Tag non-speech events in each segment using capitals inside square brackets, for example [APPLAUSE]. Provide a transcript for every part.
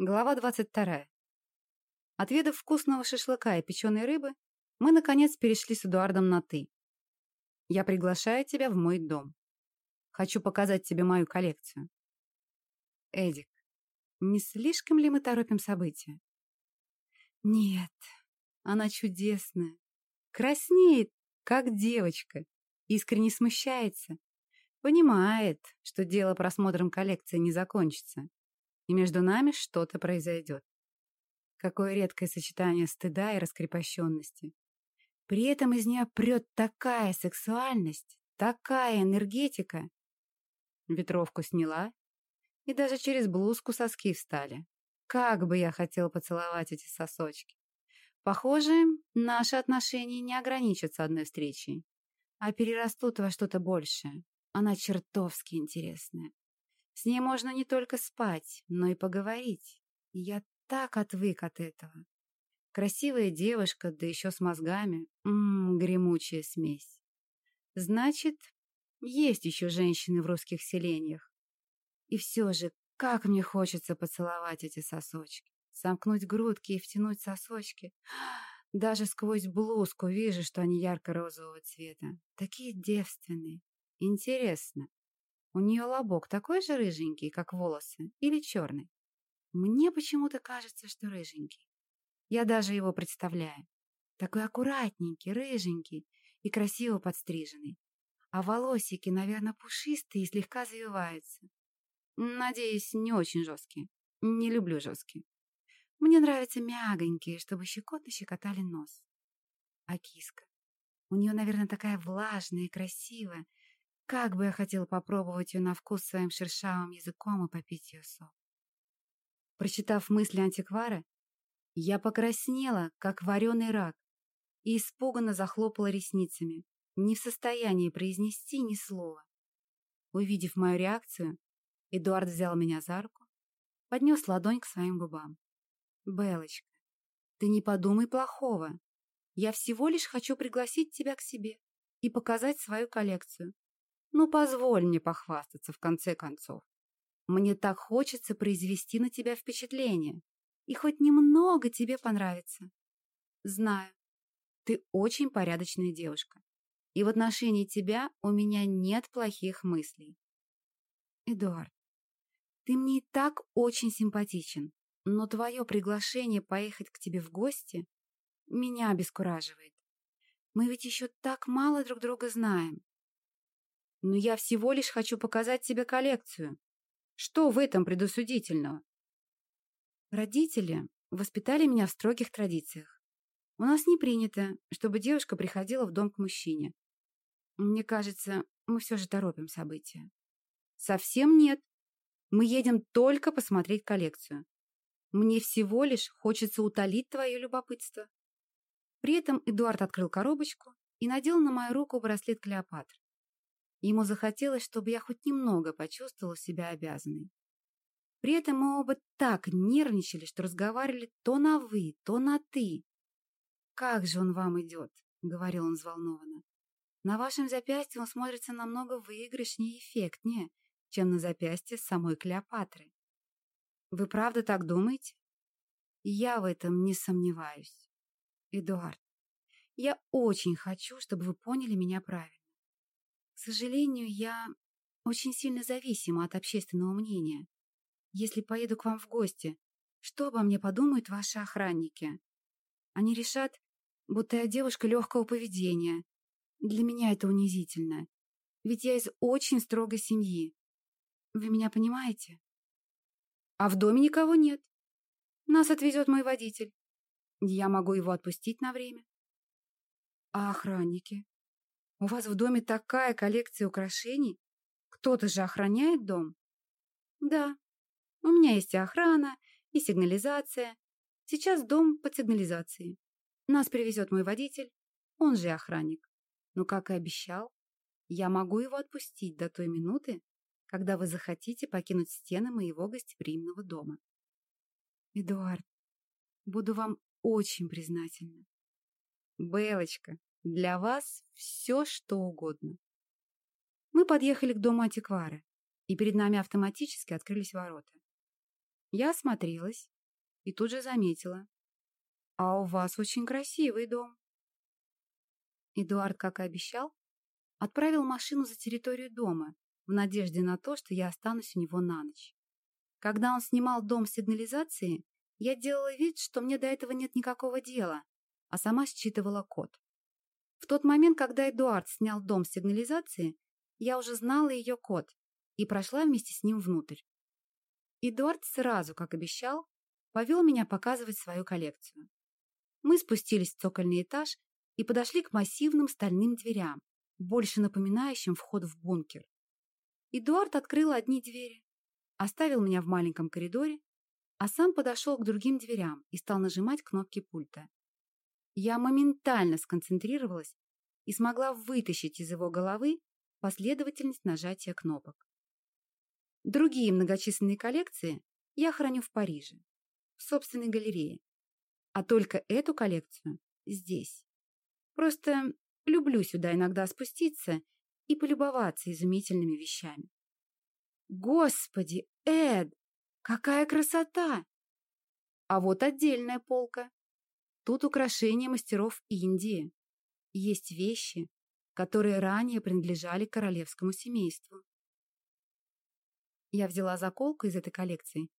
Глава 22. Отведав вкусного шашлыка и печеной рыбы, мы, наконец, перешли с Эдуардом на «ты». Я приглашаю тебя в мой дом. Хочу показать тебе мою коллекцию. Эдик, не слишком ли мы торопим события? Нет, она чудесная. Краснеет, как девочка. Искренне смущается. Понимает, что дело просмотром коллекции не закончится и между нами что-то произойдет. Какое редкое сочетание стыда и раскрепощенности. При этом из нее прет такая сексуальность, такая энергетика. Ветровку сняла, и даже через блузку соски встали. Как бы я хотел поцеловать эти сосочки. Похоже, наши отношения не ограничатся одной встречей, а перерастут во что-то большее. Она чертовски интересная. С ней можно не только спать, но и поговорить. Я так отвык от этого. Красивая девушка, да еще с мозгами. Ммм, гремучая смесь. Значит, есть еще женщины в русских селениях. И все же, как мне хочется поцеловать эти сосочки. Сомкнуть грудки и втянуть сосочки. [GASPS] Даже сквозь блузку вижу, что они ярко-розового цвета. Такие девственные. Интересно, у нее лобок такой же рыженький, как волосы, или черный? Мне почему-то кажется, что рыженький. Я даже его представляю. Такой аккуратненький, рыженький и красиво подстриженный. А волосики, наверное, пушистые и слегка завиваются. Надеюсь, не очень жесткие. Не люблю жесткие. Мне нравятся мягонькие, чтобы щекотно щекотали нос. А киска? У нее, наверное, такая влажная и красивая, как бы я хотела попробовать ее на вкус своим шершавым языком и попить ее сок. Прочитав мысли антиквара, я покраснела, как вареный рак, и испуганно захлопала ресницами, не в состоянии произнести ни слова. Увидев мою реакцию, Эдуард взял меня за руку, поднес ладонь к своим губам. «Белочка, ты не подумай плохого. Я всего лишь хочу пригласить тебя к себе и показать свою коллекцию. Ну, позволь мне похвастаться, в конце концов. Мне так хочется произвести на тебя впечатление. И хоть немного тебе понравится. Знаю, ты очень порядочная девушка. И в отношении тебя у меня нет плохих мыслей. Эдуард, ты мне и так очень симпатичен, но твое приглашение поехать к тебе в гости меня обескураживает. Мы ведь еще так мало друг друга знаем. Но я всего лишь хочу показать тебе коллекцию. Что в этом предусудительного? Родители воспитали меня в строгих традициях. У нас не принято, чтобы девушка приходила в дом к мужчине. Мне кажется, мы все же торопим события. Совсем нет. Мы едем только посмотреть коллекцию. Мне всего лишь хочется утолить твое любопытство. При этом Эдуард открыл коробочку и надел на мою руку браслет Клеопатры. Ему захотелось, чтобы я хоть немного почувствовала себя обязанной. При этом мы оба так нервничали, что разговаривали то на «вы», то на «ты». «Как же он вам идет?» — говорил он взволнованно. «На вашем запястье он смотрится намного выигрышнее и эффектнее, чем на запястье самой Клеопатры. Вы правда так думаете?» «Я в этом не сомневаюсь. Эдуард, я очень хочу, чтобы вы поняли меня правильно. К сожалению, я очень сильно зависима от общественного мнения. Если поеду к вам в гости, что обо мне подумают ваши охранники? Они решат, будто я девушка легкого поведения. Для меня это унизительно. Ведь я из очень строгой семьи. Вы меня понимаете? А в доме никого нет. Нас отвезет мой водитель. Я могу его отпустить на время. А охранники? У вас в доме такая коллекция украшений? Кто-то же охраняет дом? Да, у меня есть и охрана, и сигнализация. Сейчас дом под сигнализацией. Нас привезет мой водитель, он же охранник. Но, как и обещал, я могу его отпустить до той минуты, когда вы захотите покинуть стены моего гостеприимного дома. Эдуард, буду вам очень признательна. Белочка, для вас все, что угодно. Мы подъехали к дому антиквара, и перед нами автоматически открылись ворота. Я осмотрелась и тут же заметила. «А у вас очень красивый дом». Эдуард, как и обещал, отправил машину за территорию дома в надежде на то, что я останусь у него на ночь. Когда он снимал дом с сигнализации, я делала вид, что мне до этого нет никакого дела, а сама считывала код. В тот момент, когда Эдуард снял дом с сигнализации, я уже знала ее код и прошла вместе с ним внутрь. Эдуард сразу, как обещал, повел меня показывать свою коллекцию. Мы спустились в цокольный этаж и подошли к массивным стальным дверям, больше напоминающим вход в бункер. Эдуард открыл одни двери, оставил меня в маленьком коридоре, а сам подошел к другим дверям и стал нажимать кнопки пульта. Я моментально сконцентрировалась и смогла вытащить из его головы последовательность нажатия кнопок. Другие многочисленные коллекции я храню в Париже, в собственной галерее, а только эту коллекцию здесь. Просто люблю сюда иногда спуститься и полюбоваться изумительными вещами. Господи, Эд, какая красота! А вот отдельная полка. Тут украшения мастеров Индии. Есть вещи, которые ранее принадлежали королевскому семейству. Я взяла заколку из этой коллекции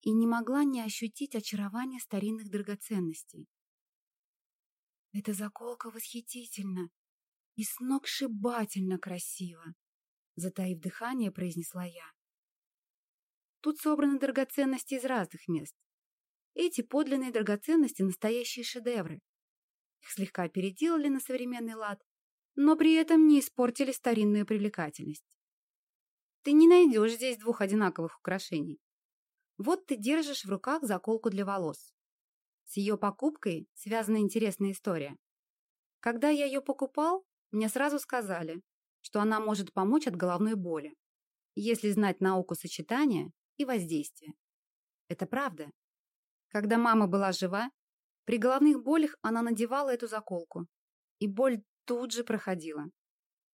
и не могла не ощутить очарование старинных драгоценностей. Эта заколка восхитительна и сногсшибательно красива, затаив дыхание, произнесла я. Тут собраны драгоценности из разных мест. Эти подлинные драгоценности – настоящие шедевры. Их слегка переделали на современный лад, но при этом не испортили старинную привлекательность. Ты не найдешь здесь двух одинаковых украшений. Вот ты держишь в руках заколку для волос. С ее покупкой связана интересная история. Когда я ее покупал, мне сразу сказали, что она может помочь от головной боли, если знать науку сочетания и воздействия. Это правда. Когда мама была жива, при головных болях она надевала эту заколку, и боль тут же проходила.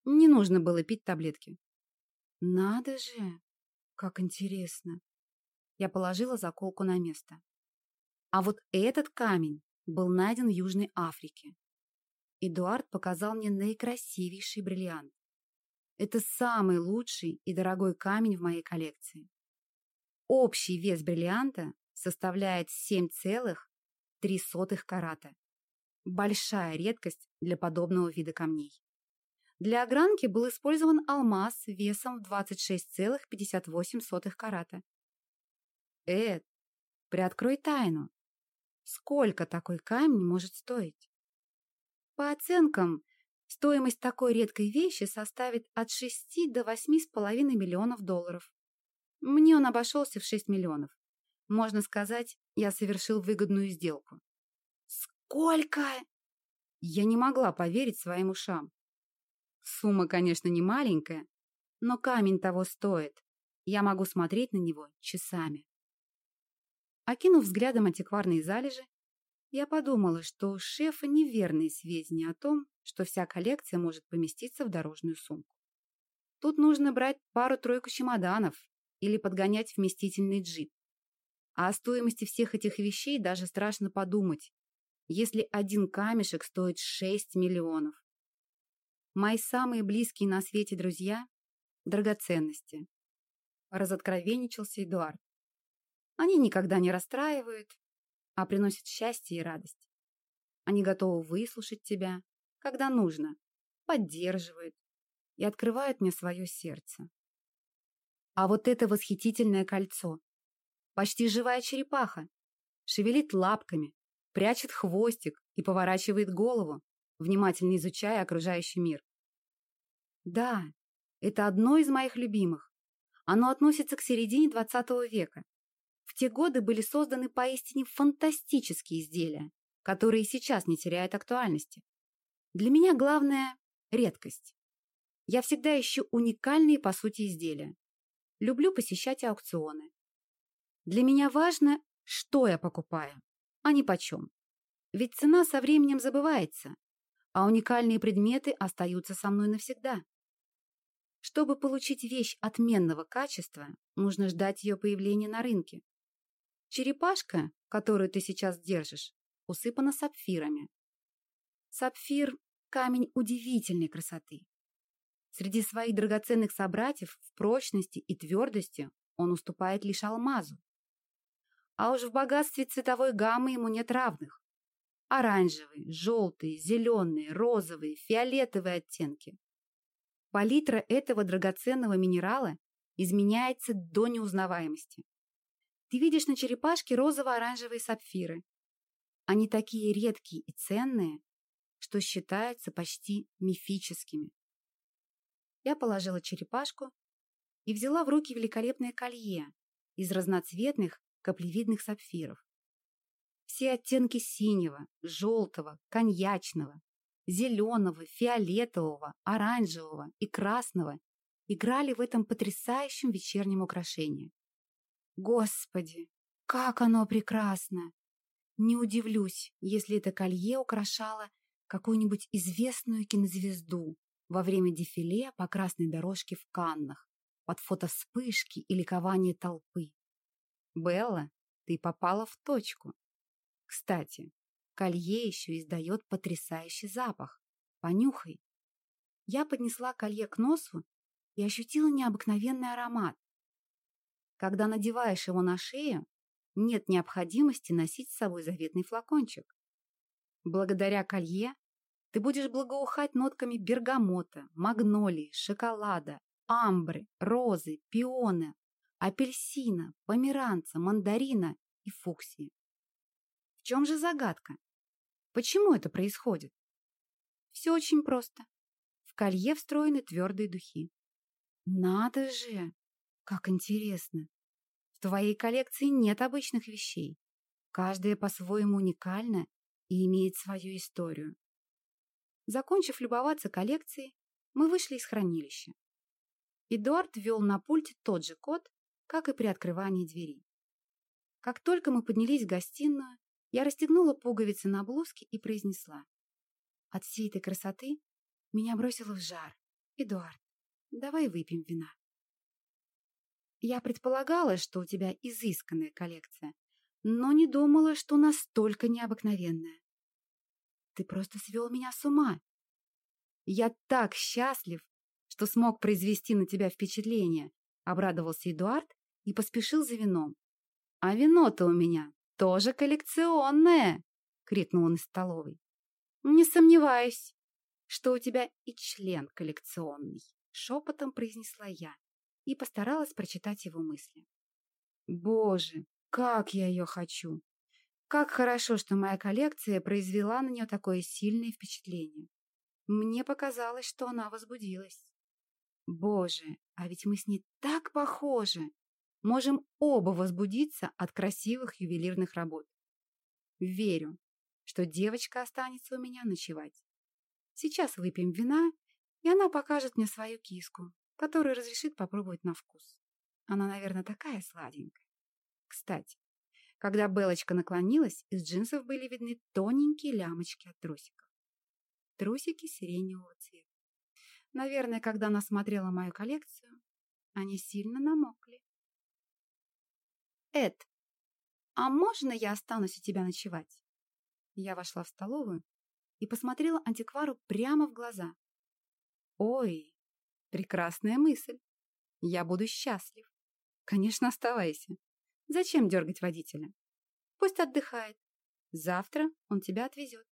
Не нужно было пить таблетки. Надо же! Как интересно! Я положила заколку на место. А вот этот камень был найден в Южной Африке. Эдуард показал мне наикрасивейший бриллиант. Это самый лучший и дорогой камень в моей коллекции. Общий вес бриллианта составляет 7,3 карата. Большая редкость для подобного вида камней. Для огранки был использован алмаз весом в 26,58 карата. Эд, приоткрой тайну. Сколько такой камень может стоить? По оценкам, стоимость такой редкой вещи составит от 6 до 8,5 миллионов долларов. Мне он обошелся в 6 миллионов. Можно сказать, я совершил выгодную сделку. Сколько? Я не могла поверить своим ушам. Сумма, конечно, не маленькая, но камень того стоит. Я могу смотреть на него часами. Окинув взглядом антикварные залежи, я подумала, что у шефа неверные сведения о том, что вся коллекция может поместиться в дорожную сумку. Тут нужно брать пару-тройку чемоданов или подгонять вместительный джип. А о стоимости всех этих вещей даже страшно подумать, если один камешек стоит 6 миллионов. Мои самые близкие на свете друзья – драгоценности. Разоткровенничался Эдуард. Они никогда не расстраивают, а приносят счастье и радость. Они готовы выслушать тебя, когда нужно, поддерживают и открывают мне свое сердце. А вот это восхитительное кольцо. Почти живая черепаха. Шевелит лапками, прячет хвостик и поворачивает голову, внимательно изучая окружающий мир. Да, это одно из моих любимых. Оно относится к середине 20 века. В те годы были созданы поистине фантастические изделия, которые сейчас не теряют актуальности. Для меня главное – редкость. Я всегда ищу уникальные по сути изделия. Люблю посещать аукционы. Для меня важно, что я покупаю, а не почем. Ведь цена со временем забывается, а уникальные предметы остаются со мной навсегда. Чтобы получить вещь отменного качества, нужно ждать ее появления на рынке. Черепашка, которую ты сейчас держишь, усыпана сапфирами. Сапфир – камень удивительной красоты. Среди своих драгоценных собратьев в прочности и твердости он уступает лишь алмазу. А уж в богатстве цветовой гаммы ему нет равных. Оранжевые, желтые, зеленые, розовые, фиолетовые оттенки. Палитра этого драгоценного минерала изменяется до неузнаваемости. Ты видишь на черепашке розово-оранжевые сапфиры. Они такие редкие и ценные, что считаются почти мифическими. Я положила черепашку и взяла в руки великолепное колье из разноцветных каплевидных сапфиров. Все оттенки синего, желтого, коньячного, зеленого, фиолетового, оранжевого и красного играли в этом потрясающем вечернем украшении. Господи, как оно прекрасно! Не удивлюсь, если это колье украшало какую-нибудь известную кинозвезду во время дефиле по красной дорожке в Каннах, под фотовспышки и ликование толпы. Белла, ты попала в точку. Кстати, колье еще издает потрясающий запах. Понюхай. Я поднесла колье к носу и ощутила необыкновенный аромат. Когда надеваешь его на шею, нет необходимости носить с собой заветный флакончик. Благодаря колье ты будешь благоухать нотками бергамота, магнолии, шоколада, амбры, розы, пионы, апельсина, померанца, мандарина и фуксии. В чем же загадка? Почему это происходит? Все очень просто. В колье встроены твердые духи. Надо же! Как интересно! В твоей коллекции нет обычных вещей. Каждая по-своему уникальна и имеет свою историю. Закончив любоваться коллекцией, мы вышли из хранилища. Эдуард ввел на пульте тот же код, как и при открывании двери. Как только мы поднялись в гостиную, я расстегнула пуговицы на блузке и произнесла. От всей этой красоты меня бросило в жар. Эдуард, давай выпьем вина. Я предполагала, что у тебя изысканная коллекция, но не думала, что настолько необыкновенная. Ты просто свел меня с ума. Я так счастлив, что смог произвести на тебя впечатление, обрадовался Эдуард и поспешил за вином. А вино-то у меня тоже коллекционное, крикнул он из столовой. Не сомневаюсь, что у тебя и член коллекционный, шепотом произнесла я и постаралась прочитать его мысли. Боже, как я ее хочу! Как хорошо, что моя коллекция произвела на нее такое сильное впечатление. Мне показалось, что она возбудилась. Боже, а ведь мы с ней так похожи. Можем оба возбудиться от красивых ювелирных работ. Верю, что девочка останется у меня ночевать. Сейчас выпьем вина, и она покажет мне свою киску, которую разрешит попробовать на вкус. Она, наверное, такая сладенькая. Кстати, когда Белочка наклонилась, из джинсов были видны тоненькие лямочки от трусиков. Трусики сиреневого цвета. Наверное, когда она смотрела мою коллекцию, они сильно намокли. «Эд, а можно я останусь у тебя ночевать?» Я вошла в столовую и посмотрела антиквару прямо в глаза. «Ой, прекрасная мысль. Я буду счастлив. Конечно, оставайся. Зачем дергать водителя? Пусть отдыхает. Завтра он тебя отвезет.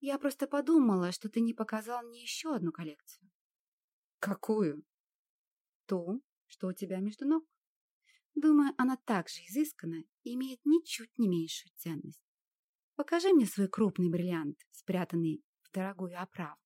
Я просто подумала, что ты не показал мне еще одну коллекцию. Какую? Ту, что у тебя между ног. Думаю, она также изыскана и имеет ничуть не меньшую ценность. Покажи мне свой крупный бриллиант, спрятанный в дорогую оправу.